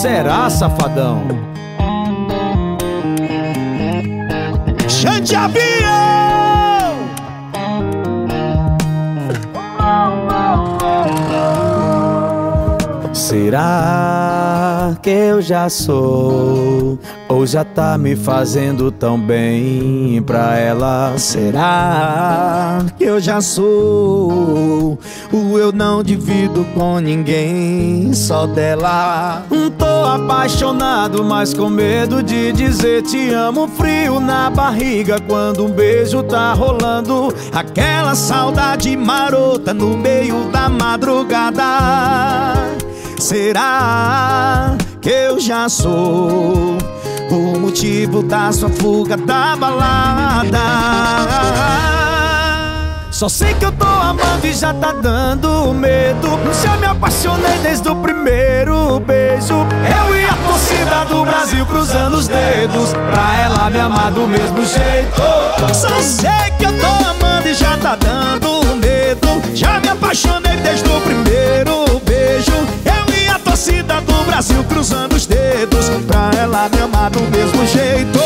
será, safadão? Xande Será que eu já sou? Ou já tá me fazendo tão bem pra ela? Será que eu já sou? O eu não divido com ninguém, só dela. Tô apaixonado, mas com medo de dizer te amo. Frio na barriga quando um beijo tá rolando. Aquela saudade marota no meio da madrugada. Será que eu já sou o motivo da sua fuga da balada? Só sei que eu tô amando e já tá dando medo. Já me apaixonei desde o primeiro beijo. Eu e a torcida do Brasil cruzando os dedos pra ela me amar do mesmo jeito. Só sei que eu tô amando e já tá dando ela me amar do mesmo jeito.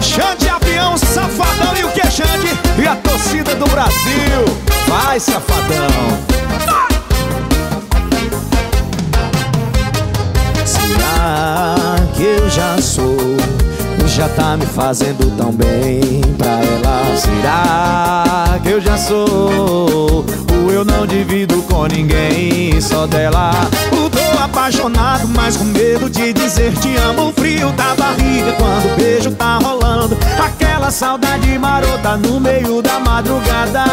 Xande Avião, Safadão e o que, Xande? E a torcida do Brasil. Vai, Safadão. Será que eu já sou? Já tá me fazendo tão bem pra ela. Será que eu já sou? Eu não divido com ninguém, só dela. O apaixonado, mas com medo de dizer te amo. Frio da barriga quando o beijo tá rolando. Aquela saudade marota no meio da madrugada.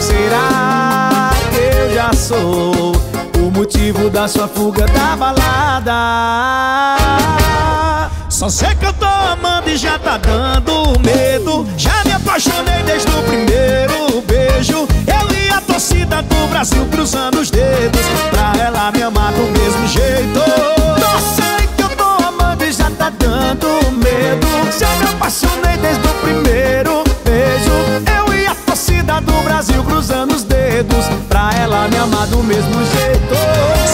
Será que eu já sou? O motivo da sua fuga da balada Só sei que eu tô amando e já tá dando medo Já me apaixonei desde o primeiro mesmo jeito.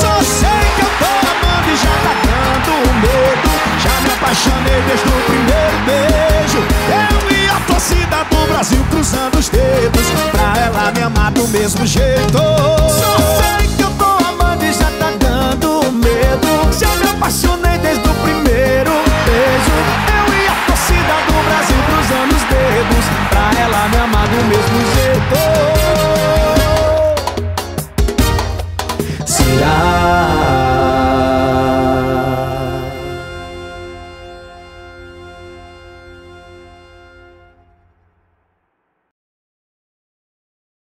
Só sei que eu tô amando e já tá dando medo. Já me apaixonei desde o primeiro beijo. Eu e a torcida do Brasil cruzando os dedos Pra ela me amar do mesmo jeito. Só sei que eu tô amando e já tá dando medo. Já me apaixonei Yeah.